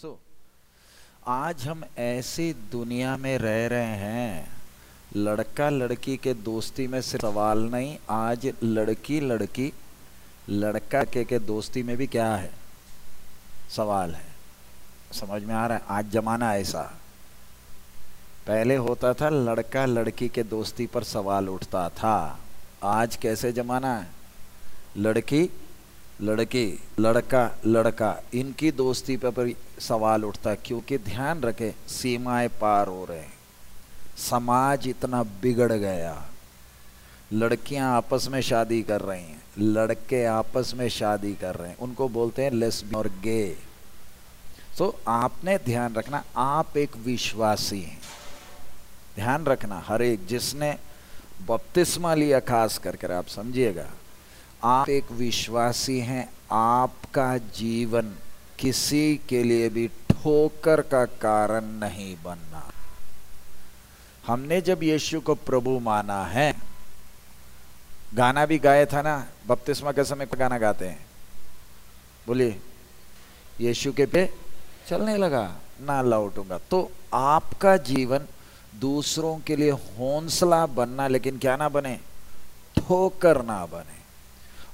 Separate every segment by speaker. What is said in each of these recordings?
Speaker 1: सो so, आज हम ऐसी दुनिया में रह रहे हैं लड़का लड़की के दोस्ती में सिर्फ़ सवाल नहीं आज लड़की लड़की लड़का के के दोस्ती में भी क्या है? सवाल है। समझ में आ रहा है? आज जमाना ऐसा। पहले होता था लड़का लड़की के दोस्ती पर सवाल उठता था। आज कैसे जमाना है? लड़की लड़की लड़का लड़का इनकी दोस्ती पर, पर सवाल उठता है क्योंकि ध्यान रखे सीमाएँ पार हो रहे हैं। समाज इतना बिगड़ गया। लड़कियाँ आपस में शादी कर रही हैं लड़के आपस में शादी कर रहे हैं। उनको बोलते हैं लेस्बियन और गे। सो तो आपने ध्यान रखना आप एक विश्वासी हैं। ध्यान रखना हर एक जिसने बपतिस्मा लिया खास करके आप समझिएगा। आप एक विश्वासी हैं, आपका जीवन किसी के लिए भी ठोकर का कारण नहीं बनना। हमने जब यीशु को प्रभु माना है, गाना भी गाया था ना, बपतिस्मा के समय गाना गाते हैं। बोलिए, यीशु के पे चलने लगा, ना लौटूँगा। तो आपका जीवन दूसरों के लिए हौसला बनना, लेकिन क्या ना बने? ठोकर ना बने।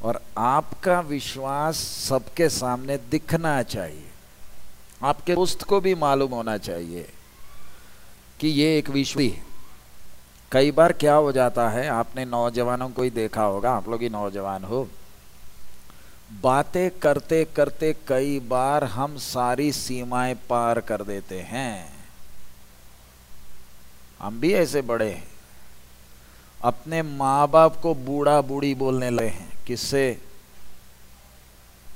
Speaker 1: और आपका विश्वास सबके सामने दिखना चाहिए। आपके दोस्त को भी मालूम होना चाहिए कि ये एक विश्व है। कई बार क्या हो जाता है, आपने नौजवानों को ही देखा होगा, आप लोग ही नौजवान हो। बातें करते करते कई बार हम सारी सीमाएँ पार कर देते हैं। हम भी ऐसे बड़े हैं। अपने माँ बाप को बूढ़ा बूढ़ी बोलने लगे हैं। किससे?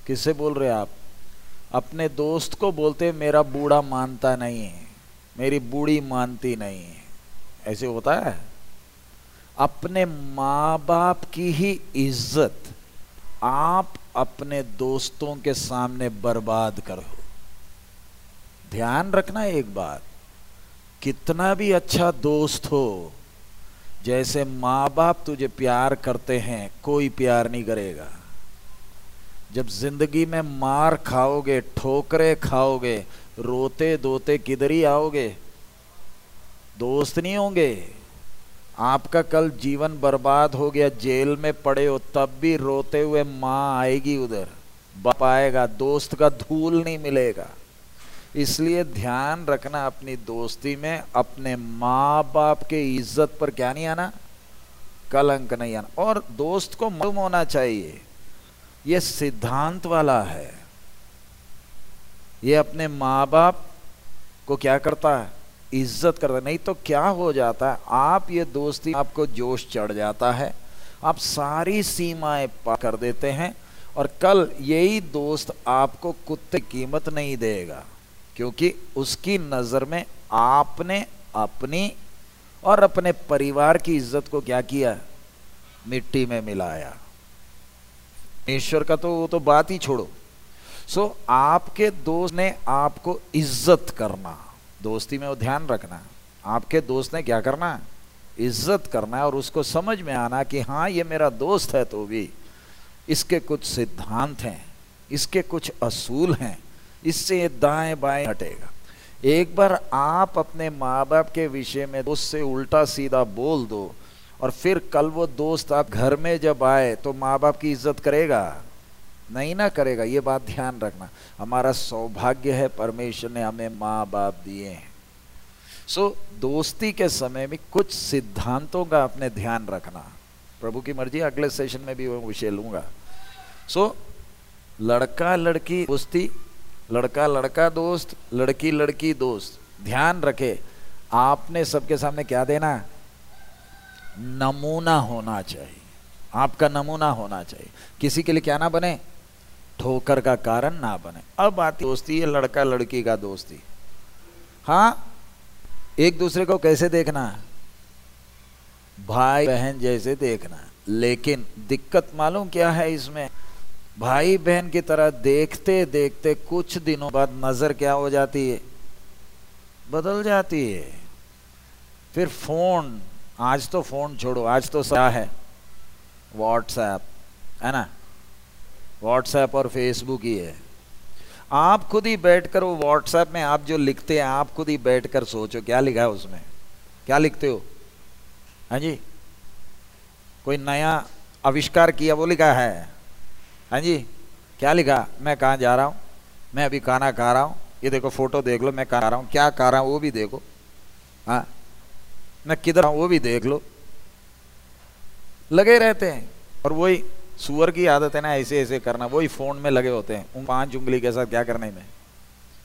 Speaker 1: किससे बोल रहे आप? अपने दोस्त को बोलते मेरा बूढ़ा मानता नहीं है, मेरी बूढ़ी मानती नहीं है। ऐसे होता है? अपने माँ बाप की ही इज़्ज़त आप अपने दोस्तों के सामने बर्बाद करो। ध्यान रखना एक बात, कितना भी अच्छा दोस्त हो जैसे माँ बाप तुझे प्यार करते हैं, कोई प्यार नहीं करेगा। जब ज़िंदगी में मार खाओगे, ठोकरे खाओगे रोते दोते किधर ही आओगे? दोस्त नहीं होंगे। आपका कल जीवन बर्बाद हो गया, जेल में पड़े हो, तब भी रोते हुए माँ आएगी उधर। बाप आएगा, दोस्त का धूल नहीं मिलेगा। इसलिए ध्यान रखना अपनी दोस्ती में, अपने माँ बाप के इज़्ज़त पर क्या नहीं आना? कलंक नहीं आना। और दोस्त को मालूम होना चाहिए, ये सिद्धांत वाला है। ये अपने माँ बाप को क्या करता है? इज़्ज़त करता है। नहीं तो क्या हो जाता है? आप ये दोस्ती, आपको जोश चढ़ जाता है। आप सारी सीमाएँ पार कर देते हैं और कल यही दोस्त आपको कुत्ते कीमत नहीं देगा। क्योंकि उसकी नज़र में आपने अपनी और अपने परिवार की इज़्ज़त को क्या किया? मिट्टी में मिलाया। ईश्वर का तो वो तो बात ही छोड़ो। सो आपके दोस्त ने आपको इज़्ज़त करना। दोस्ती में वो ध्यान रखना। आपके दोस्त ने क्या करना? इज़्ज़त करना और उसको समझ में आना कि हाँ ये मेरा दोस्त है तो भी इसके कुछ सिद्धांत हैं, इसके कुछ असूल हैं। इससे दाएँ बाएँ हटेगा। एक बार आप अपने माँ बाप के विषय में दोस्त से उल्टा सीधा बोल दो और फिर कल वो दोस्त आप घर में जब आए तो माँ बाप की इज़्ज़त करेगा? नहीं ना करेगा, ये बात ध्यान रखना। हमारा सौभाग्य है, परमेश्वर ने हमें माँ बाप दिए हैं। सो दोस्ती के समय में कुछ सिद्धांतों का अपने ध्यान रखना। प्रभु की मर्ज़ी, अगले सेशन में भी वो विषय लूँगा। सो लड़का लड़की दोस्ती लड़का लड़का दोस्त, लड़की लड़की दोस्त, ध्यान रखे, आपने सबके सामने क्या देना? नमूना होना चाहिए। आपका नमूना होना चाहिए। किसी के लिए क्या ना बने? ठोकर का कारण ना बने। अब आती दोस्ती है लड़का लड़की का दोस्ती। हाँ एक दूसरे को कैसे देखना? भाई बहन जैसे देखना। लेकिन दिक्कत मालूम क्या है इसमें? भाई बहन की तरह देखते देखते कुछ दिनों बाद नज़र क्या हो जाती है? बदल जाती है। फिर फ़ोन, आज तो फ़ोन छोड़ो, आज तो क्या है? व्हाट्सएप है ना? व्हाट्सएप और फेसबुक ही है। आप खुद ही बैठकर वो व्हाट्सएप में आप जो लिखते हैं, आप खुद ही बैठकर सोचो, क्या लिखा है उसमें? क्या लिखते हो? हाँ जी? कोई नया आविष्कार किया वो लिखा है? हाँ जी, क्या लिखा? मैं कहाँ जा रहा हूँ? मैं अभी खाना खा रहा हूँ। ये देखो, फ़ोटो देख लो, मैं खा रहा हूँ? क्या खा रहा हूँ? वो भी देखो। हाँ मैं किधर हूँ? वो भी देख लो। लगे रहते हैं। और वही सुअर की आदत है ना, ऐसे ऐसे करना। वही फ़ोन में लगे होते हैं। उन पाँच उंगली के साथ क्या करने में?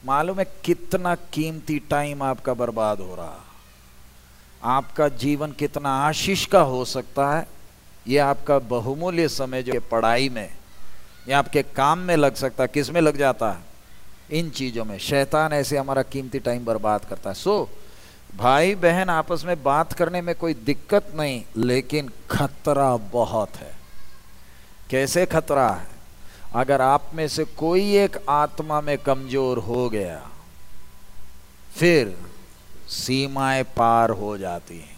Speaker 1: मालूम है कितना कीमती टाइम आपका बर्बाद हो रहा? आपका जीवन कितना आशीष का हो सकता है? ये आपका बहुमूल्य समय जो है, पढ़ाई में या आपके काम में लग सकता किसमें लग जाता है? इन चीज़ों में। शैतान ऐसे हमारा कीमती टाइम बर्बाद करता है। सो, भाई बहन, आपस में बात करने में कोई दिक्कत नहीं, लेकिन खतरा बहुत है। कैसे खतरा है? अगर आप में से कोई एक आत्मा में कमज़ोर हो गया, फिर सीमाएँ पार हो जाती हैं।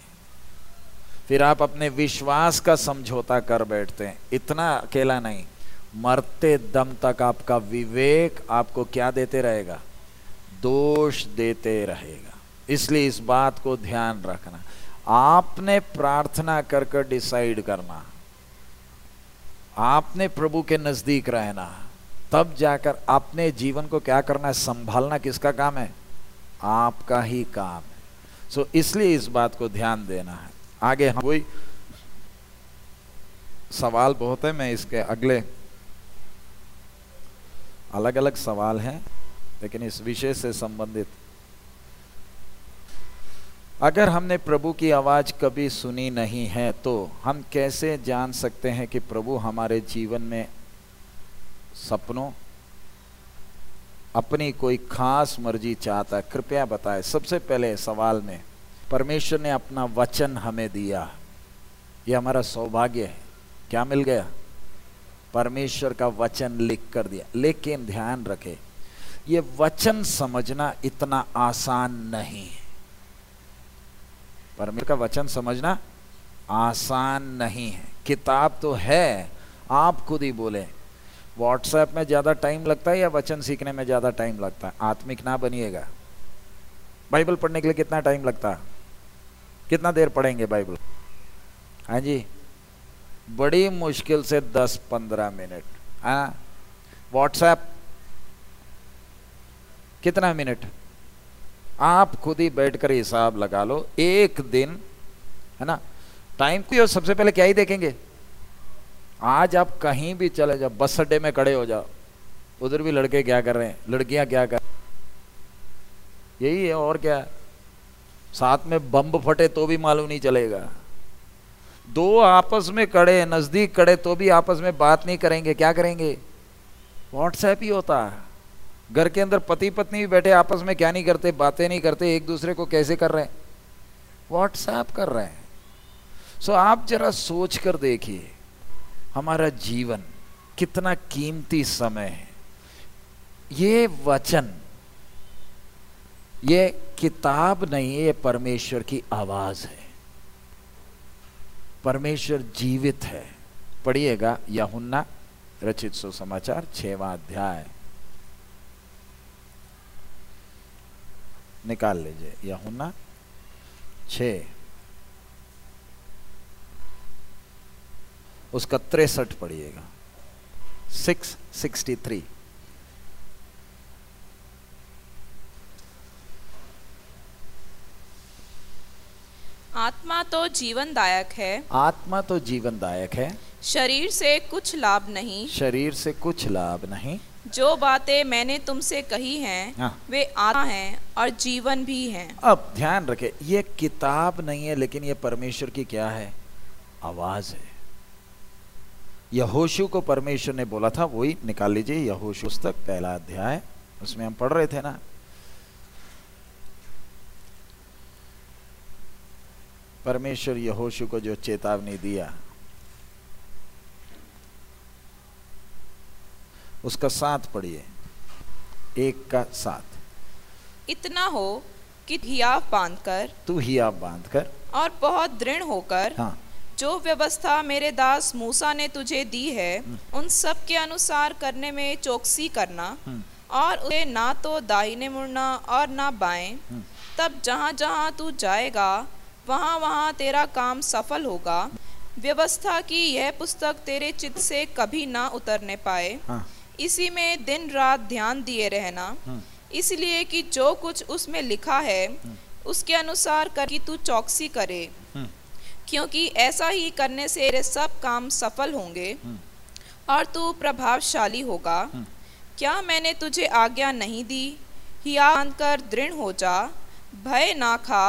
Speaker 1: फिर आप अपने विश्वास का समझौता कर बैठते हैं। इतना अकेला नहीं। मरते दम तक आपका विवेक आपको क्या देते रहेगा? दोष देते रहेगा। इसलिए इस बात को ध्यान रखना। आपने प्रार्थना कर कर डिसाइड करना। आपने प्रभु के नज़दीक रहना। तब जाकर अपने जीवन को क्या करना है? संभालना किसका काम है? आपका ही काम है। सो so, इसलिए इस बात को ध्यान देना है। आगे हम कोई सवाल बहुत है मैं इसके अगले अलग अलग सवाल हैं, लेकिन इस विषय से संबंधित। अगर हमने प्रभु की आवाज़ कभी सुनी नहीं है तो हम कैसे जान सकते हैं कि प्रभु हमारे जीवन में सपनों, अपनी कोई खास मर्ज़ी चाहता है? कृपया बताएँ। सबसे पहले सवाल में, परमेश्वर ने अपना वचन हमें दिया। ये हमारा सौभाग्य है। क्या मिल गया? परमेश्वर का वचन लिख कर दिया। लेकिन ध्यान रखे, ये वचन समझना इतना आसान नहीं है। परमेश्वर का वचन समझना आसान नहीं है। किताब तो है, आप खुद ही बोले। व्हाट्सएप में ज़्यादा टाइम लगता है या वचन सीखने में ज़्यादा टाइम लगता है? आत्मिक ना बनिएगा। बाइबल पढ़ने के लिए कितना टाइम लगता? है कितना देर पढ़ेंगे बाइबल हाँ जी? बड़ी मुश्किल से 10-15 मिनट हाँ? व्हाट्सएप कितना मिनट? आप खुद ही बैठकर हिसाब लगा लो, एक दिन, है ना? टाइम को सबसे पहले क्या ही देखेंगे? आज आप कहीं भी चले जाओ, बस अड्डे में खड़े हो जाओ, उधर भी लड़के क्या कर रहे हैं? लड़कियाँ क्या कर यही है और क्या? साथ में बम फटे तो भी मालूम नहीं चलेगा। दो आपस में कड़े, नज़दीक कड़े तो भी आपस में बात नहीं करेंगे, क्या करेंगे? व्हाट्सएप ही होता है। घर के अंदर पति पत्नी भी बैठे, आपस में क्या नहीं करते, बातें नहीं करते, एक दूसरे को कैसे कर रहे हैं? व्हाट्सएप कर रहे हैं। सो आप जरा सोच कर देखिए, हमारा जीवन कितना कीमती समय है। ये वचन, ये किताब नहीं है, ये परमेश्वर की आवाज़ है। परमेश्वर जीवित है। पढ़िएगा यहुन्ना, रचित सुसमाचार, छवा अध्याय। निकाल लीजिए यहुना छ। उसका तिरसठ पढ़िएगा। Six, sixty three.
Speaker 2: आत्मा तो जीवनदायक है।
Speaker 1: आत्मा तो जीवनदायक है।
Speaker 2: शरीर से कुछ लाभ नहीं।
Speaker 1: शरीर से कुछ लाभ नहीं।
Speaker 2: जो बातें मैंने तुमसे कही हैं हाँ। वे आत्मा हैं और जीवन भी हैं।
Speaker 1: अब ध्यान रखे ये किताब नहीं है लेकिन ये परमेश्वर की क्या है? आवाज़ है। यहोशु को परमेश्वर ने बोला था वही निकाल लीजिए यहोशु पुस्तक पहला अध्याय। उसमें हम पढ़ रहे थे ना? परमेश्वर यहोशु को जो चेतावनी दिया उसका साथ पढ़िए एक का साथ
Speaker 2: इतना हो कि हियाव बांधकर
Speaker 1: तू हियाव बांधकर
Speaker 2: और बहुत दृढ़ होकर हाँ जो व्यवस्था मेरे दास मूसा ने तुझे दी है हम्म। उन सब के अनुसार करने में चौकसी करना हम्म। और उसे ना तो दाहिने मुड़ना और ना बाएँ हम्म। तब जहाँ जहाँ तू जाएगा वहाँ वहाँ तेरा काम सफल होगा व्यवस्था की यह पुस्तक तेरे चित्त से कभी ना उतरने पाए हाँ। इसी में दिन रात ध्यान दिए रहना हाँ। इसलिए कि जो कुछ उसमें लिखा है हाँ। उसके अनुसार कर कि तू चौकसी करे। क्योंकि ऐसा ही करने से तेरे सब काम सफल होंगे। और तू प्रभावशाली होगा। क्या मैंने तुझे आज्ञा नहीं दी हिया कर दृढ़ हो जा भय ना खा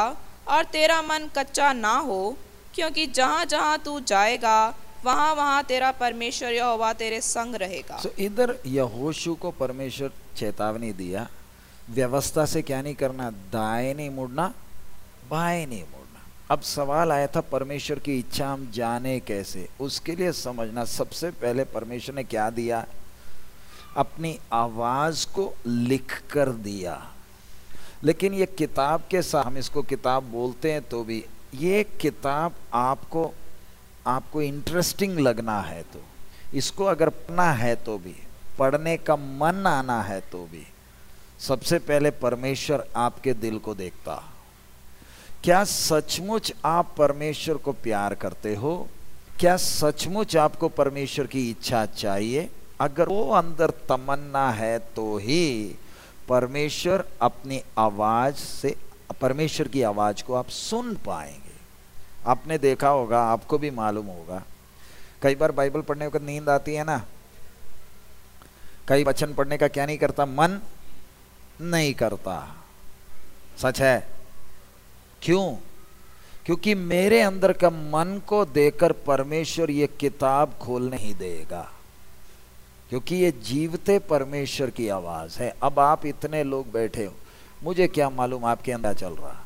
Speaker 2: और तेरा मन कच्चा ना हो क्योंकि जहाँ जहाँ तू जाएगा वहाँ वहाँ तेरा परमेश्वर यहोवा तेरे संग रहेगा।
Speaker 1: So, इधर यहोशु को परमेश्वर चेतावनी दिया व्यवस्था से क्या नहीं करना दाएँ नहीं मुड़ना बाएँ नहीं मुड़ना। अब सवाल आया था परमेश्वर की इच्छा हम जाने कैसे? उसके लिए समझना सबसे पहले परमेश्वर ने क्या दिया? अपनी आवाज़ को लिख कर दिया। लेकिन ये किताब के साथ हम इसको किताब बोलते हैं तो भी ये किताब आपको आपको इंटरेस्टिंग लगना है तो। इसको अगर पढ़ना है तो भी, पढ़ने का मन आना है तो भी, सबसे पहले परमेश्वर आपके दिल को देखता। क्या सचमुच आप परमेश्वर को प्यार करते हो? क्या सचमुच आपको परमेश्वर की इच्छा चाहिए? अगर वो अंदर तमन्ना है तो ही परमेश्वर अपनी आवाज़ से, परमेश्वर की आवाज़ को आप सुन पाएँगे। आपने देखा होगा, आपको भी मालूम होगा। कई बार बाइबल पढ़ने वक्त नींद आती है ना। कई वचन पढ़ने का क्या नहीं करता? मन नहीं करता। सच है? क्यों? क्योंकि मेरे अंदर का मन को देकर परमेश्वर ये किताब खोलने ही देगा। क्योंकि ये जीवते परमेश्वर की आवाज़ है। अब आप इतने लोग बैठे हो, मुझे क्या मालूम आपके अंदर चल रहा?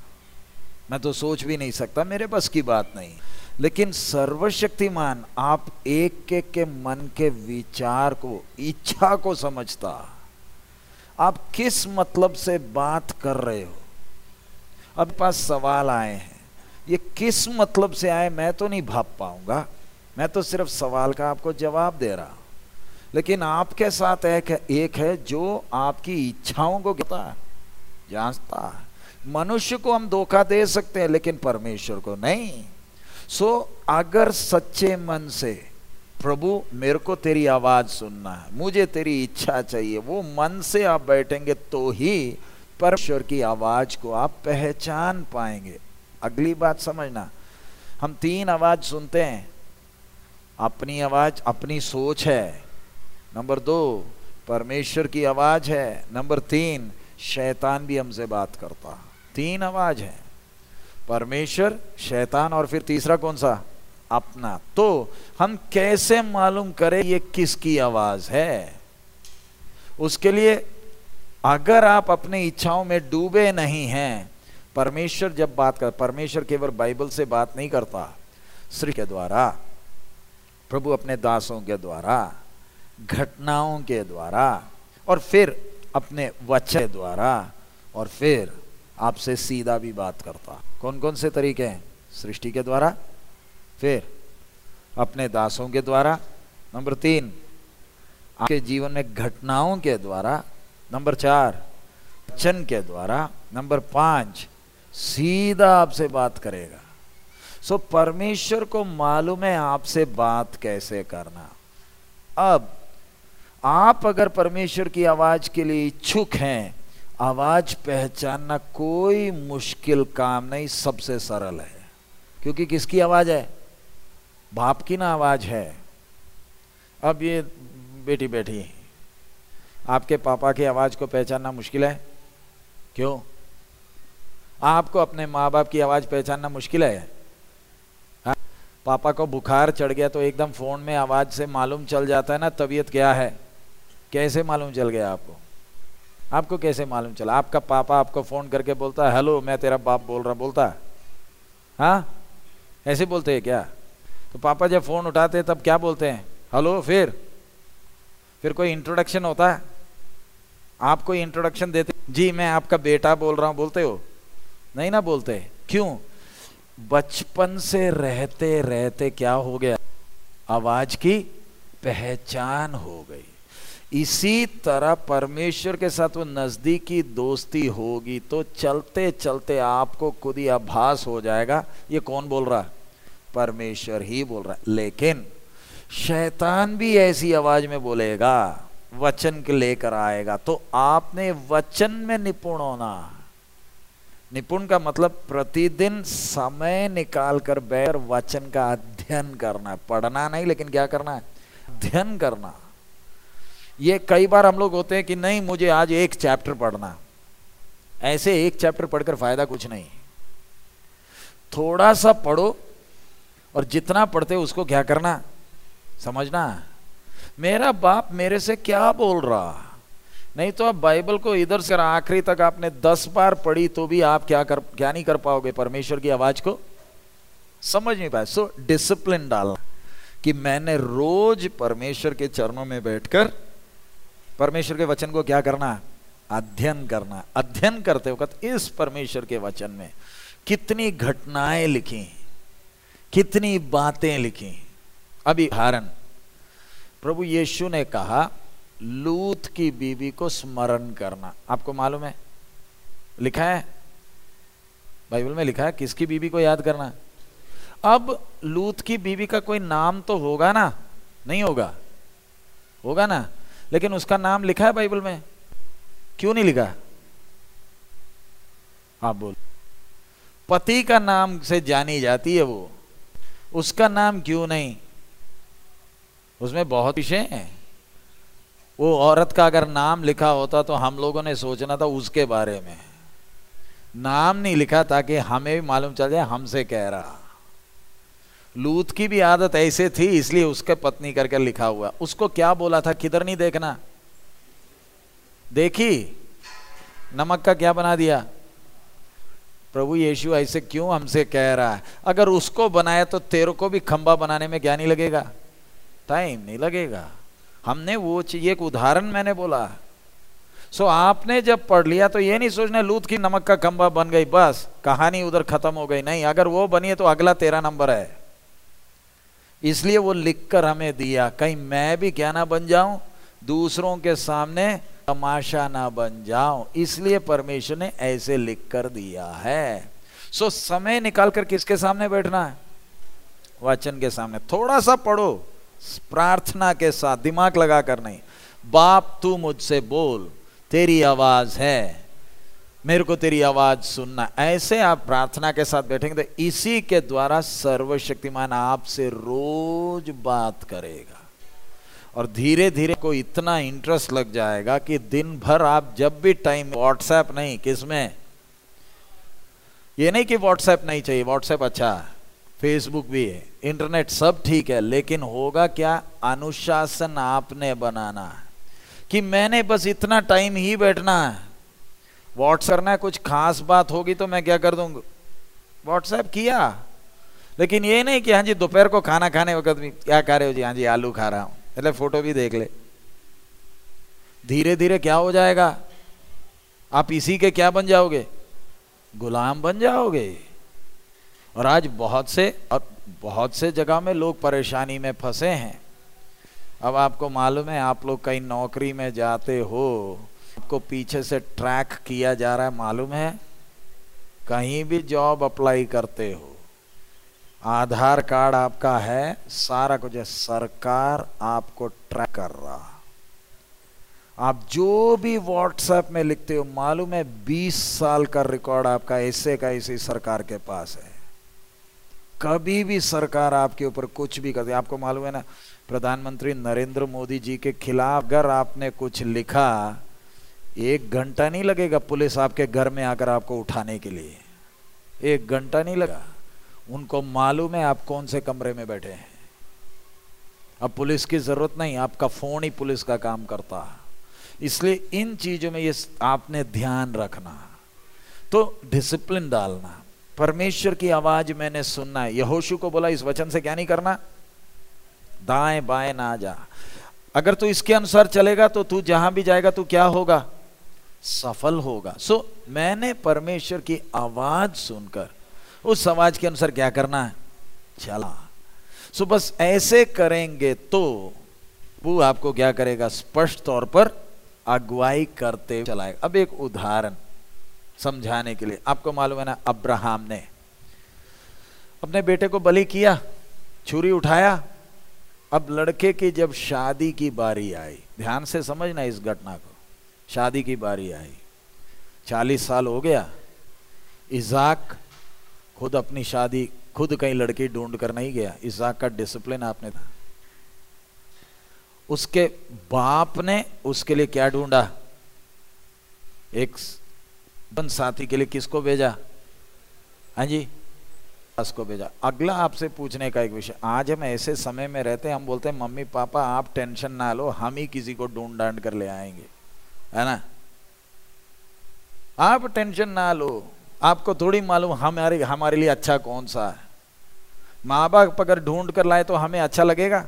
Speaker 1: मैं तो सोच भी नहीं सकता, मेरे बस की बात नहीं। लेकिन सर्वशक्तिमान, आप एक एक के मन के विचार को, इच्छा को समझता। आप किस मतलब से बात कर रहे हो? अब पास सवाल आए हैं, ये किस मतलब से आए, मैं तो नहीं भाप पाऊँगा। मैं तो सिर्फ़ सवाल का आपको जवाब दे रहा लेकिन आपके साथ एक है, एक है जो आपकी इच्छाओं को है जानता है। मनुष्य को हम धोखा दे सकते हैं लेकिन परमेश्वर को नहीं। सो अगर सच्चे मन से प्रभु मेरे को तेरी आवाज़ सुनना है मुझे तेरी इच्छा चाहिए वो मन से आप बैठेंगे तो ही परमेश्वर की आवाज़ को आप पहचान पाएँगे। अगली बात समझना हम तीन आवाज़ सुनते हैं। अपनी आवाज़ अपनी सोच है। नंबर दो, परमेश्वर की आवाज़ है। नंबर तीन, शैतान भी हमसे बात करता। तीन आवाज़ है। परमेश्वर, शैतान और फिर तीसरा कौन सा? अपना। तो हम कैसे मालूम करें ये किसकी आवाज़ है? उसके लिए अगर आप अपनी इच्छाओं में डूबे नहीं हैं, परमेश्वर जब बात कर, परमेश्वर केवल बाइबल से बात नहीं करता श्री के द्वारा, प्रभु अपने दासों के द्वारा घटनाओं के द्वारा और फिर अपने वचन द्वारा और फिर आपसे सीधा भी बात करता। कौन कौन से तरीके हैं? सृष्टि के द्वारा, फिर अपने दासों के द्वारा। नंबर तीन, आपके जीवन में घटनाओं के द्वारा। नंबर चार, वचन के द्वारा। नंबर पाँच, सीधा आपसे बात करेगा। सो परमेश्वर को मालूम है आपसे बात कैसे करना। अब आप अगर परमेश्वर की आवाज़ के लिए इच्छुक हैं, आवाज़ पहचानना कोई मुश्किल काम नहीं, सबसे सरल है। क्योंकि किसकी आवाज़ है? बाप की ना आवाज़ है। अब ये बेटी बैठी आपके पापा की आवाज़ को पहचानना मुश्किल है? क्यों? आपको अपने माँ बाप की आवाज़ पहचानना मुश्किल है? हा? पापा को बुखार चढ़ गया तो एकदम फ़ोन में आवाज़ से मालूम चल जाता है ना, तबीयत क्या है? कैसे मालूम चल गया आपको? आपको कैसे मालूम चला? आपका पापा आपको फ़ोन करके बोलता है हेलो, मैं तेरा बाप बोल रहा बोलता। है? ऐसे बोलते हैं क्या? तो पापा जब फ़ोन उठाते हैं, तब क्या बोलते हैं? हेलो, फिर? फिर कोई इंट्रोडक्शन होता है? आप कोई इंट्रोडक्शन देते जी, मैं आपका बेटा बोल रहा हूँ, बोलते हो? नहीं ना बोलते। क्यों? बचपन से रहते रहते क्या हो गया? आवाज़ की पहचान हो गई। इसी तरह परमेश्वर के साथ वो नजदीकी दोस्ती होगी तो चलते चलते आपको खुद ही आभास हो जाएगा। ये कौन बोल रहा है? परमेश्वर ही बोल रहा है। लेकिन शैतान भी ऐसी आवाज़ में बोलेगा, वचन के लेकर आएगा। तो आपने वचन में निपुण होना। निपुण का मतलब प्रतिदिन समय निकाल कर बैठ वचन का अध्ययन करना। पढ़ना नहीं, लेकिन क्या करना है? अध्ययन करना। ये कई बार हम लोग होते हैं कि नहीं, मुझे आज एक चैप्टर पढ़ना। ऐसे एक चैप्टर पढ़कर फ़ायदा कुछ नहीं। थोड़ा सा पढ़ो और जितना पढ़ते उसको क्या करना? समझना। मेरा बाप मेरे से क्या बोल रहा? नहीं तो आप बाइबल को इधर से आखिरी तक आपने दस बार पढ़ी तो भी आप क्या कर, क्या नहीं कर पाओगे परमेश्वर की आवाज़ को? समझ नहीं पाए। सो डिसिप्लिन डालना कि मैंने रोज परमेश्वर के चरणों में बैठकर परमेश्वर के वचन को क्या करना? अध्ययन करना। अध्ययन करते वक्त इस परमेश्वर के वचन में कितनी घटनाएँ लिखी, कितनी बातें लिखी। अभी उदाहरण, प्रभु यीशु ने कहा, लूत की बीवी को स्मरण करना। आपको मालूम है? लिखा है? बाइबल में लिखा है, किसकी बीवी को याद करना? अब लूत की बीवी का कोई नाम तो होगा ना? नहीं होगा। होगा ना? लेकिन उसका नाम लिखा है बाइबल में? क्यों नहीं लिखा? आप बोल। पति का नाम से जानी जाती है वो। उसका नाम क्यों नहीं? उसमें बहुत विषय हैं। वो औरत का अगर नाम लिखा होता तो हम लोगों ने सोचना था उसके बारे में। नाम नहीं लिखा ताकि हमें भी मालूम चल जाए हमसे कह रहा। लूत की भी आदत ऐसे थी, इसलिए उसके पत्नी करके लिखा हुआ। उसको क्या बोला था? किधर नहीं देखना? देखी? नमक का क्या बना दिया? प्रभु यीशु ऐसे क्यों हमसे कह रहा है? अगर उसको बनाया तो तेरे को भी खंबा बनाने में क्या नहीं लगेगा? टाइम नहीं लगेगा। हमने वो चीज़ एक उदाहरण मैंने बोला। सो आपने जब पढ़ लिया तो ये नहीं सोचना लूत की नमक का खंबा बन गई, बस। कहानी उधर खत्म हो गई। नहीं, अगर वो बनी है तो अगला तेरा नंबर है। इसलिए वो लिखकर हमें दिया, कहीं मैं भी क्या ना बन जाऊँ, दूसरों के सामने तमाशा ना बन जाऊँ, इसलिए परमेश्वर ने ऐसे लिख कर दिया है। सो समय निकाल कर किसके सामने बैठना है? वचन के सामने। थोड़ा सा पढ़ो, प्रार्थना के साथ, दिमाग लगा कर नहीं। बाप तू मुझसे बोल, तेरी आवाज़ है। मेरे को तेरी आवाज़ सुनना। ऐसे आप प्रार्थना के साथ बैठेंगे तो इसी के द्वारा सर्वशक्तिमान आपसे रोज बात करेगा। और धीरे धीरे को इतना इंटरेस्ट लग जाएगा कि दिन भर आप जब भी टाइम व्हाट्सएप नहीं किसमें ये नहीं कि व्हाट्सएप नहीं चाहिए व्हाट्सएप अच्छा फेसबुक भी है इंटरनेट सब ठीक है, लेकिन होगा क्या? अनुशासन आपने बनाना कि मैंने बस इतना टाइम ही बैठना है। करना है, कुछ खास बात होगी तो मैं क्या कर दूँगा? व्हाट्सएप किया। लेकिन ये नहीं कि हाँ जी, दोपहर को खाना खाने वक्त भी क्या कर रहे हो जी? हाँ जी, आलू खा रहा हूँ। मतलब फ़ोटो भी देख ले। धीरे धीरे क्या हो जाएगा? आप इसी के क्या बन जाओगे? गुलाम बन जाओगे। और आज बहुत से और बहुत से जगह में लोग परेशानी में फंसे हैं। अब आपको मालूम है, आप लोग कहीं नौकरी में जाते हो आपको पीछे से ट्रैक किया जा रहा है, मालूम है? कहीं भी जॉब अप्लाई करते हो, आधार कार्ड आपका है, सारा कुछ है, सरकार आपको ट्रैक कर रहा। आप जो भी व्हाट्सएप में लिखते हो, मालूम है 20 साल का रिकॉर्ड आपका ऐसे का ऐसे सरकार के पास है। कभी भी सरकार आपके ऊपर कुछ भी करती आपको मालूम है ना, प्रधानमंत्री नरेंद्र मोदी जी के खिलाफ अगर आपने कुछ लिखा एक घंटा नहीं लगेगा पुलिस आपके घर में आकर आपको उठाने के लिए। एक घंटा नहीं लगा। उनको मालूम है आप कौन से कमरे में बैठे हैं। अब पुलिस की ज़रूरत नहीं, आपका फ़ोन ही पुलिस का काम करता। इसलिए इन चीज़ों में ये आपने ध्यान रखना। तो डिसिप्लिन डालना। परमेश्वर की आवाज़ मैंने सुनना है। यहोशु को बोला, इस वचन से क्या नहीं करना? दाएँ बाएँ ना जा। अगर तू इसके अनुसार चलेगा तो तू जहाँ भी जाएगा, तू क्या होगा? सफल होगा। सो मैंने परमेश्वर की आवाज़ सुनकर, उस आवाज़ के अनुसार क्या करना है? चला। सो बस ऐसे करेंगे तो वो आपको क्या करेगा? स्पष्ट तौर पर अगुवाई करते चलाएगा। अब एक उदाहरण समझाने के लिए। आपको मालूम है ना, अब्राहम ने अपने बेटे को बलि किया, छुरी उठाया। अब लड़के की जब शादी की बारी आई, ध्यान से समझना इस घटना को। शादी की बारी आई। चालीस साल हो गया। इजाक खुद अपनी शादी खुद कहीं लड़की ढूंढ कर नहीं गया। इजाक का डिसिप्लिन आपने था। उसके बाप ने उसके लिए क्या ढूंढा? एक बन साथी के लिए किसको भेजा? हाँ जी को भेजा। अगला आपसे पूछने का एक विषय। आज हम ऐसे समय में रहते हैं, हम बोलते हैं, मम्मी, पापा, आप टेंशन ना लो, हम ही किसी को ढूंढ डांड कर ले आएँगे। है ना? आप टेंशन ना लो। आपको थोड़ी मालूम हमारे हमारे लिए अच्छा कौन सा है। माँ बाप अगर ढूंढ कर लाए तो हमें अच्छा लगेगा?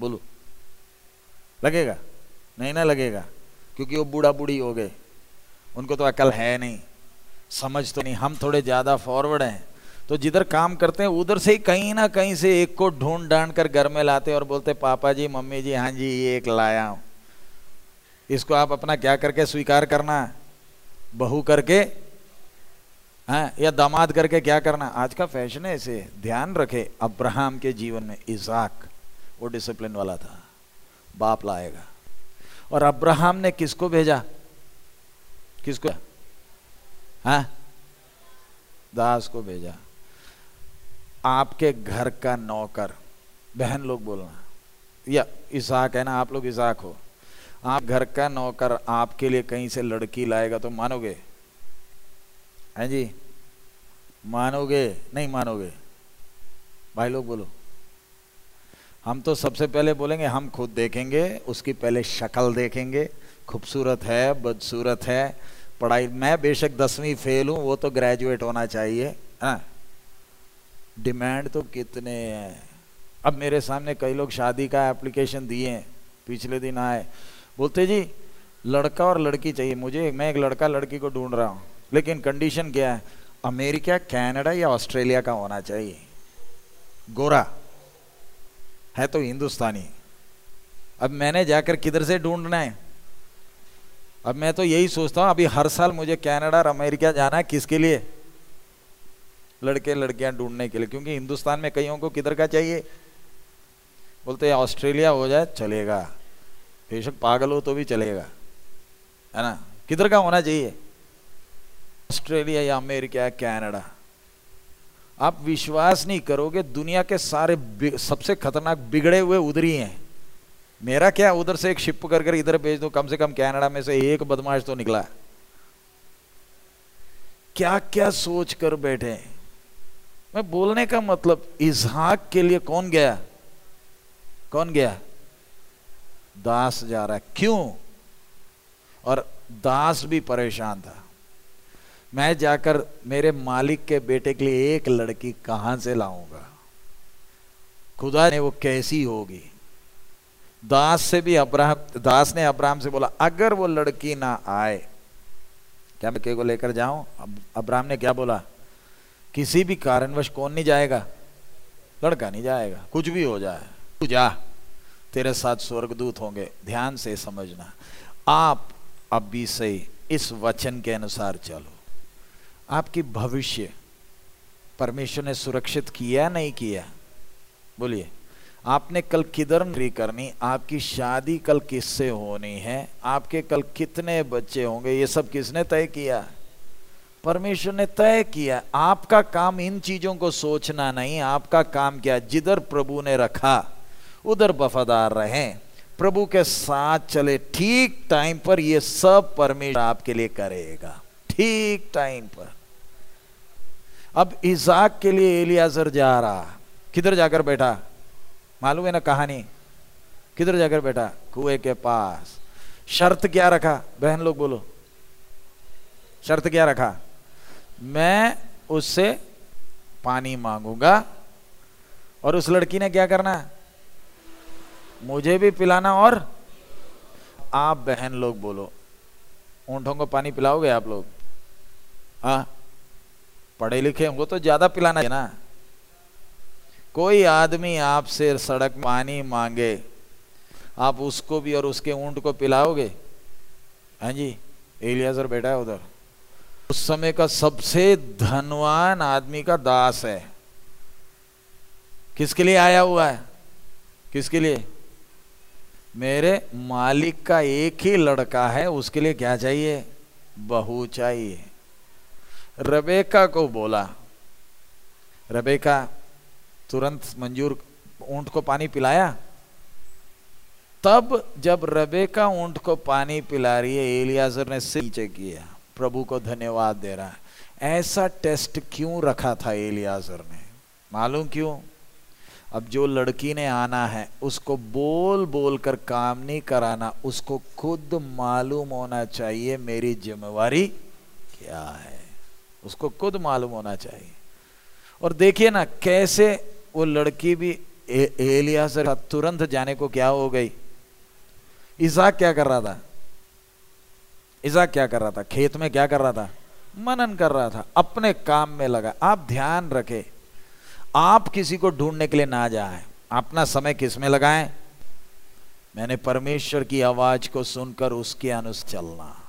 Speaker 1: बोलो। लगेगा? नहीं ना लगेगा? क्योंकि वो बूढ़ा बूढ़ी हो गए। उनको तो अकल है नहीं। समझ तो नहीं। हम थोड़े ज़्यादा फॉरवर्ड हैं। तो जिधर काम करते हैं, उधर से ही कहीं ना कहीं से एक को ढूंढ डांड कर घर में लाते और बोलते पापा जी, मम्मी जी हाँ जी, ये एक लाया हूँ। इसको आप अपना क्या करके स्वीकार करना? बहू करके? हाँ या दामाद करके क्या करना? आज का फ़ैशन है इसे, ध्यान रखे, अब्राहम के जीवन में इजाक, वो डिसिप्लिन वाला था, बाप लाएगा। और अब्राहम ने किसको भेजा? किसको? हाँ? दास को भेजा। आपके घर का नौकर, बहन लोग बोलना, या इसाक है ना, आप लोग इसाक हो। आप घर का नौकर आपके लिए कहीं से लड़की लाएगा तो मानोगे? हैं जी? मानोगे? नहीं मानोगे? भाई लोग बोलो। हम तो सबसे पहले बोलेंगे, हम खुद देखेंगे, उसकी पहले शक्ल देखेंगे। खूबसूरत है, बदसूरत है, पढ़ाई मैं बेशक दसवीं फेल हूँ, वो तो ग्रेजुएट होना चाहिए हाँ। डिमांड तो कितने हैं। अब मेरे सामने कई लोग शादी का एप्लीकेशन दिए हैं, पिछले दिन आए। बोलते, जी, लड़का और लड़की चाहिए मुझे, मैं एक लड़का लड़की को ढूंढ रहा हूँ। लेकिन कंडीशन क्या है? अमेरिका, कनाडा या ऑस्ट्रेलिया का होना चाहिए। गोरा, है तो हिंदुस्तानी। अब मैंने जाकर किधर से ढूंढना है? अब मैं तो यही सोचता हूँ, अभी हर साल मुझे कनाडा और अमेरिका जाना है किसके लिए? लड़के लड़कियाँ ढूँढने के लिए, क्योंकि हिंदुस्तान में कईयों को किधर का चाहिए? बोलते, ऑस्ट्रेलिया हो जाए, चलेगा। बेशक पागल हो तो भी चलेगा, है ना? किधर का होना चाहिए? ऑस्ट्रेलिया या अमेरिका या कैनेडा। आप विश्वास नहीं करोगे, दुनिया के सारे सबसे खतरनाक बिगड़े हुए उधर ही हैं। मेरा क्या, उधर से एक शिप कर कर इधर भेज दो? कम से कम कनाडा में से एक बदमाश तो निकला। क्या क्या सोच कर बैठे मैं बोलने का मतलब इजहाक के लिए कौन गया? कौन गया? दास जा रहा है। क्यों? और दास भी परेशान था। मैं जाकर मेरे मालिक के बेटे के लिए एक लड़की कहाँ से लाऊँगा? खुदा ने वो कैसी होगी? दास से भी अब्राहम, दास ने अब्राहम से बोला, अगर वो लड़की ना आए, क्या मैं के को लेकर जाऊँ? अब अब्राहम ने क्या बोला, किसी भी कारणवश कौन नहीं जाएगा? लड़का नहीं जाएगा। कुछ भी हो जाए। तू जा। तेरे साथ स्वर्गदूत होंगे। ध्यान से समझना। आप अभी से इस वचन के अनुसार चलो। आपकी भविष्य परमेश्वर ने सुरक्षित किया नहीं किया? बोलिए, आपने कल किधर नौकरी करनी? आपकी शादी कल किससे होनी है? आपके कल कितने बच्चे होंगे? ये सब किसने तय किया? परमेश्वर ने तय किया। आपका काम इन चीज़ों को सोचना नहीं, आपका काम क्या? जिधर प्रभु ने रखा उधर वफादार रहें। प्रभु के साथ चले, ठीक टाइम पर यह सब परमेश्वर आपके लिए करेगा। ठीक टाइम पर। अब इजाक के लिए एलियाजर जा रहा। किधर जाकर बैठा? मालूम है ना कहानी? किधर जाकर बैठा? कुएँ के पास। शर्त क्या रखा? बहन लोग बोलो। शर्त क्या रखा? मैं उससे पानी मांगूँगा और उस लड़की ने क्या करना? मुझे भी पिलाना और आप बहन लोग बोलो। ऊंटों को पानी पिलाओगे आप लोग? हाँ? पढ़े लिखे होंगे तो ज़्यादा पिलाना है ना। कोई आदमी आपसे सड़क पानी मांगे, आप उसको भी और उसके ऊँट को पिलाओगे? हाँ जी एलियाजर बैठा है उधर। उस समय का सबसे धनवान आदमी का दास है। किसके लिए आया हुआ है? किसके लिए? मेरे मालिक का एक ही लड़का है, उसके लिए क्या चाहिए? बहू चाहिए। रबेका को बोला, रबेका, तुरंत मंजूर ऊँट को पानी पिलाया? तब जब रबेका ऊँट को पानी पिला रही है, एलियाजर ने नीचे किया, प्रभु को धन्यवाद दे रहा है। ऐसा टेस्ट क्यों रखा था एलियाजर ने? मालूम क्यों? अब जो लड़की ने आना है, उसको बोल बोल कर काम नहीं कराना, उसको खुद मालूम होना चाहिए मेरी जिम्मेवारी क्या है। उसको खुद मालूम होना चाहिए। और देखिए ना, कैसे वो लड़की भी एलिया से तुरंत जाने को क्या हो गई? इजाक क्या कर रहा था? इजाक क्या कर रहा था? खेत में क्या कर रहा था? मनन कर रहा था। अपने काम में लगा। आप ध्यान रखें आप किसी को ढूँढने के लिए ना जाए। अपना समय किसमें लगाएँ? मैंने परमेश्वर की आवाज़ को सुनकर उसके अनुसार चलना।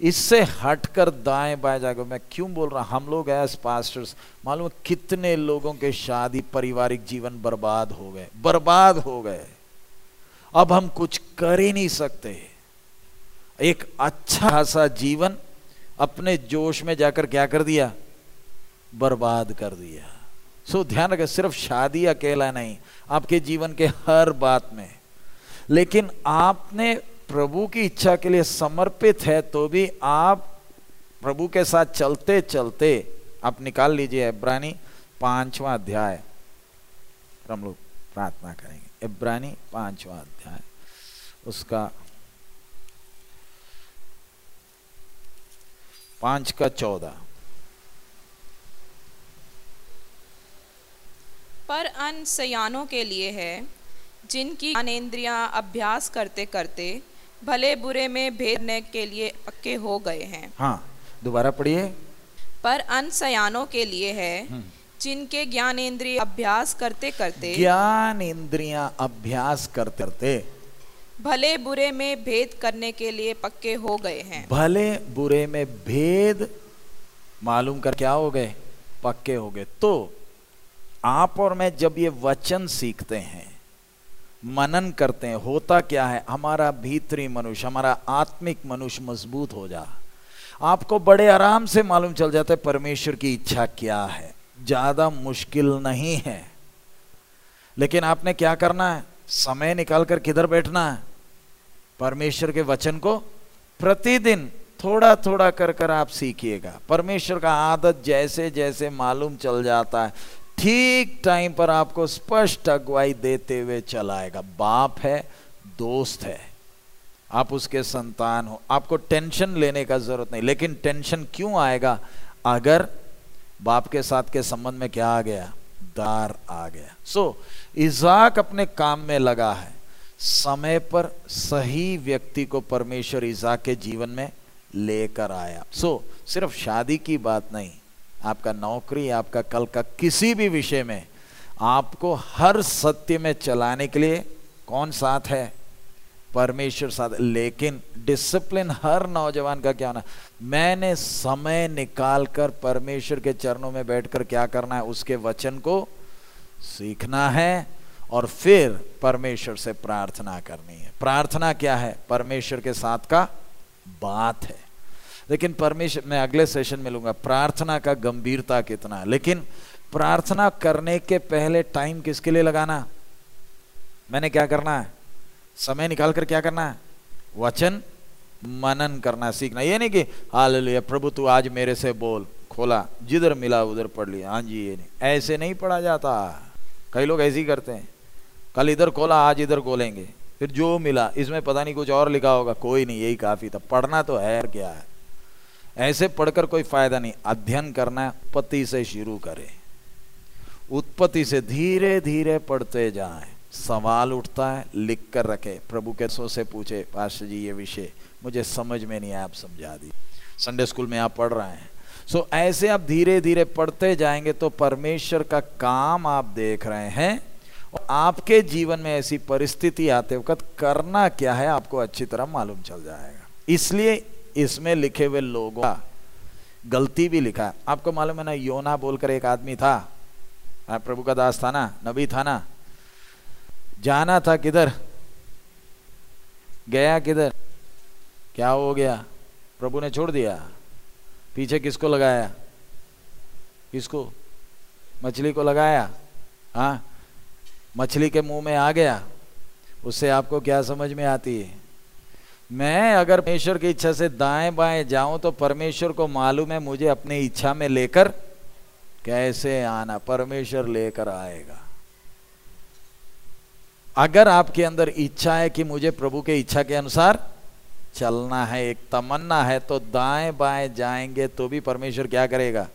Speaker 1: इससे हटकर दाएँ बाएँ जाकर, मैं क्यों बोल रहा हम लोग एस पास्टर्स मालूम कितने लोगों के शादी पारिवारिक जीवन बर्बाद हो गए, बर्बाद हो गए। अब हम कुछ कर ही नहीं सकते। एक अच्छा खासा जीवन अपने जोश में जाकर क्या कर दिया? बर्बाद कर दिया। सो ध्यान रखें सिर्फ़ शादी अकेला नहीं, आपके जीवन के हर बात में। लेकिन आपने प्रभु की इच्छा के लिए समर्पित है तो भी आप प्रभु के साथ चलते चलते, आप निकाल लीजिए इब्रानी पांचवा अध्याय। हम लोग प्रार्थना करेंगे। इब्रानी पांचवा अध्याय, उसका पाँच का चौदह।
Speaker 2: पर अन सयानों के लिए है जिनकी ज्ञानेन्द्रियाँ अभ्यास करते करते भले बुरे में भेदने के लिए पक्के हो गए हैं।
Speaker 1: हाँ दोबारा पढ़िए।
Speaker 2: पर अन सयानों के लिए है हम्म। जिनके ज्ञान इंद्रिय अभ्यास करते करते
Speaker 1: ज्ञान इंद्रिया अभ्यास करते करते
Speaker 2: भले बुरे में भेद करने के लिए पक्के हो गए हैं।
Speaker 1: भले बुरे में भेद मालूम कर क्या हो गए? पक्के हो गए। तो आप और मैं जब ये वचन सीखते हैं, मनन करते हैं, होता क्या है? हमारा भीतरी मनुष्य, हमारा आत्मिक मनुष्य मज़बूत हो जा। आपको बड़े आराम से मालूम चल जाता है परमेश्वर की इच्छा क्या है। ज़्यादा मुश्किल नहीं है। लेकिन आपने क्या करना है? समय निकालकर किधर बैठना है? परमेश्वर के वचन को प्रतिदिन थोड़ा थोड़ा कर कर आप सीखिएगा। परमेश्वर का आदत जैसे जैसे मालूम चल जाता है ठीक टाइम पर आपको स्पष्ट अगुवाई देते हुए चलाएगा बाप है दोस्त है। आप उसके संतान हो। आपको टेंशन लेने का ज़रूरत नहीं। लेकिन टेंशन क्यों आएगा? अगर बाप के साथ के संबंध में क्या आ गया? दार आ गया। सो so, इजाक अपने काम में लगा है। समय पर सही व्यक्ति को परमेश्वर इजाक के जीवन में लेकर आया। सो so, सिर्फ़ शादी की बात नहीं। आपका नौकरी, आपका कल का किसी भी विषय में आपको हर सत्य में चलाने के लिए कौन साथ है? परमेश्वर साथ। लेकिन डिसिप्लिन हर नौजवान का क्या होना? मैंने समय निकाल कर परमेश्वर के चरणों में बैठकर क्या करना है? उसके वचन को सीखना है और फिर परमेश्वर से प्रार्थना करनी है। प्रार्थना क्या है? परमेश्वर के साथ का बात है। लेकिन परमेश्वर, मैं अगले सेशन में लूँगा। प्रार्थना का गंभीरता कितना है। लेकिन प्रार्थना करने के पहले टाइम किसके लिए लगाना? मैंने क्या करना है? समय निकाल कर क्या करना है? वचन मनन करना, सीखना। ये नहीं कि हाल प्रभु तू आज मेरे से बोल, खोला, जिधर मिला उधर पढ़ लिया। हाँ जी, ये नहीं। ऐसे नहीं पढ़ा जाता। कई लोग ऐसे ही करते हैं। कल इधर खोला, आज इधर खोलेंगे। फिर जो मिला, इसमें पता नहीं कुछ और लिखा होगा। कोई नहीं, यही काफ़ी था। पढ़ना तो है क्या है? ऐसे पढ़कर कोई फ़ायदा नहीं। अध्ययन करना है, उत्पत्ति से शुरू करें। उत्पत्ति से धीरे धीरे पढ़ते जाएँ। सवाल उठता है लिख कर रखे। प्रभु के सो से पूछे पाश जी, ये विषय मुझे समझ में नहीं आया, आप समझा दी संडे स्कूल में आप पढ़ रहे हैं। सो ऐसे आप धीरे धीरे पढ़ते जाएँगे तो परमेश्वर का काम आप देख रहे हैं और आपके जीवन में ऐसी परिस्थिति आते वक्त करना क्या है, आपको अच्छी तरह मालूम चल जाएगा। इसलिए इसमें लिखे हुए लोगों का गलती भी लिखा है। आपको मालूम है ना, योना बोलकर एक आदमी था प्रभु का दास था ना, नबी था ना। जाना था किधर? गया किधर? क्या हो गया? प्रभु ने छोड़ दिया। पीछे किसको लगाया? किसको? मछली को लगाया? हाँ? मछली के मुँह में आ गया। उससे आपको क्या समझ में आती है? मैं अगर परमेश्वर की इच्छा से दाएँ बाएँ जाऊँ तो परमेश्वर को मालूम है मुझे अपनी इच्छा में लेकर कैसे आना। परमेश्वर लेकर आएगा। अगर आपके अंदर इच्छा है कि मुझे प्रभु के इच्छा के अनुसार चलना है, एक तमन्ना है तो दाएँ बाएँ जाएँगे तो भी परमेश्वर क्या करेगा?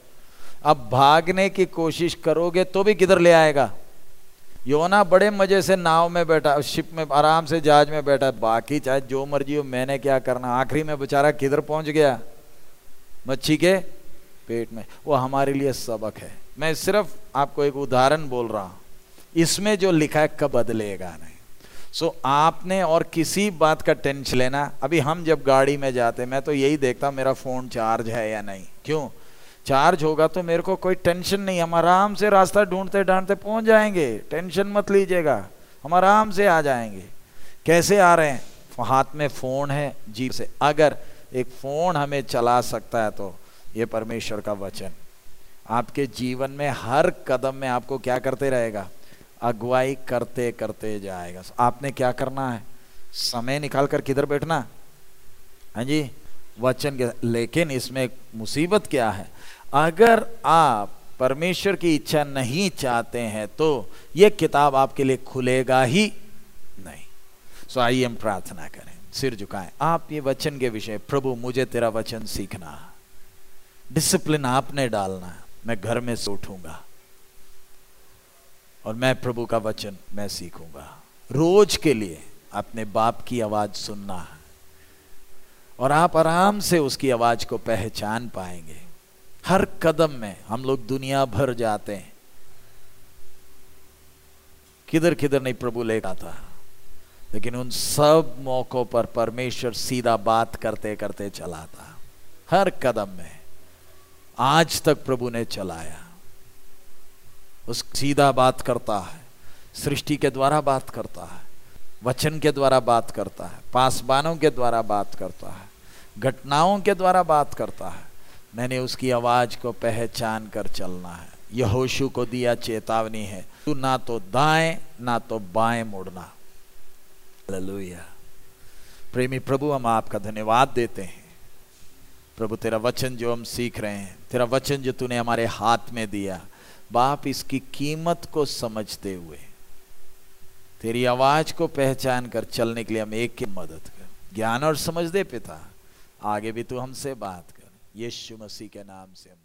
Speaker 1: अब भागने की कोशिश करोगे तो भी किधर ले आएगा? योना बड़े मज़े से नाव में बैठा शिप में आराम से जहाज़ में बैठा। बाकी चाहे जो मर्ज़ी हो मैंने क्या करना? आखिरी में बेचारा किधर पहुँच गया? मच्छी के पेट में। वो हमारे लिए सबक है। मैं सिर्फ़ आपको एक उदाहरण बोल रहा हूँ। इसमें जो लिखा है कब बदलेगा नहीं। सो so, आपने और किसी बात का टेंशन लेना। अभी हम जब गाड़ी में जाते मैं तो यही देखता मेरा फ़ोन चार्ज है या नहीं। क्यों? चार्ज होगा तो मेरे को कोई टेंशन नहीं, हम आराम से रास्ता ढूंढते ढांढते पहुँच जाएँगे। टेंशन मत लीजिएगा, हम आराम से आ जाएँगे। कैसे आ रहे हैं? हाथ में फ़ोन है, जीप से। अगर एक फ़ोन हमें चला सकता है तो ये परमेश्वर का वचन। आपके जीवन में हर कदम में आपको क्या करते रहेगा? अगुवाई करते करते जाएगा। आपने क्या करना है? समय निकाल कर किधर बैठना? हाँ जी, वचन के, लेकिन इसमें मुसीबत क्या है? अगर आप परमेश्वर की इच्छा नहीं चाहते हैं तो यह किताब आपके लिए खुलेगा ही नहीं। सो आइए हम प्रार्थना करें। सिर झुकाएँ। आप ये वचन के विषय, प्रभु, मुझे तेरा वचन सीखना। डिसिप्लिन आपने डालना। मैं घर में से उठूँगा और मैं प्रभु का वचन मैं सीखूँगा। रोज के लिए अपने बाप की आवाज़ सुनना और आप आराम से उसकी आवाज़ को पहचान पाएँगे। हर कदम में हम लोग दुनिया भर जाते हैं। किधर किधर नहीं प्रभु ले आता लेकिन उन सब मौकों पर परमेश्वर सीधा बात करते करते चलाता। हर कदम में। आज तक प्रभु ने चलाया। उस सीधा बात करता है। सृष्टि के द्वारा बात करता है। वचन के द्वारा बात करता है। पासबानों के द्वारा बात करता है। घटनाओं के द्वारा बात करता है। मैंने उसकी आवाज़ को पहचान कर चलना है। यहोशु को दिया चेतावनी है। तू ना तो दाएँ, ना तो बाएँ मुड़ना। हालेलुया। प्रेमी प्रभु, हम आपका धन्यवाद देते हैं। प्रभु, तेरा वचन जो हम सीख रहे हैं, तेरा वचन जो तूने हमारे हाथ में दिया, बाप, इसकी कीमत को समझते हुए, तेरी आवाज़ को पहचान कर चलने के लिए हम एक की मदद कर। ज्ञान और समझ दे पिता। आगे भी तू हमसे बात यीशु मसीह के नाम से माँ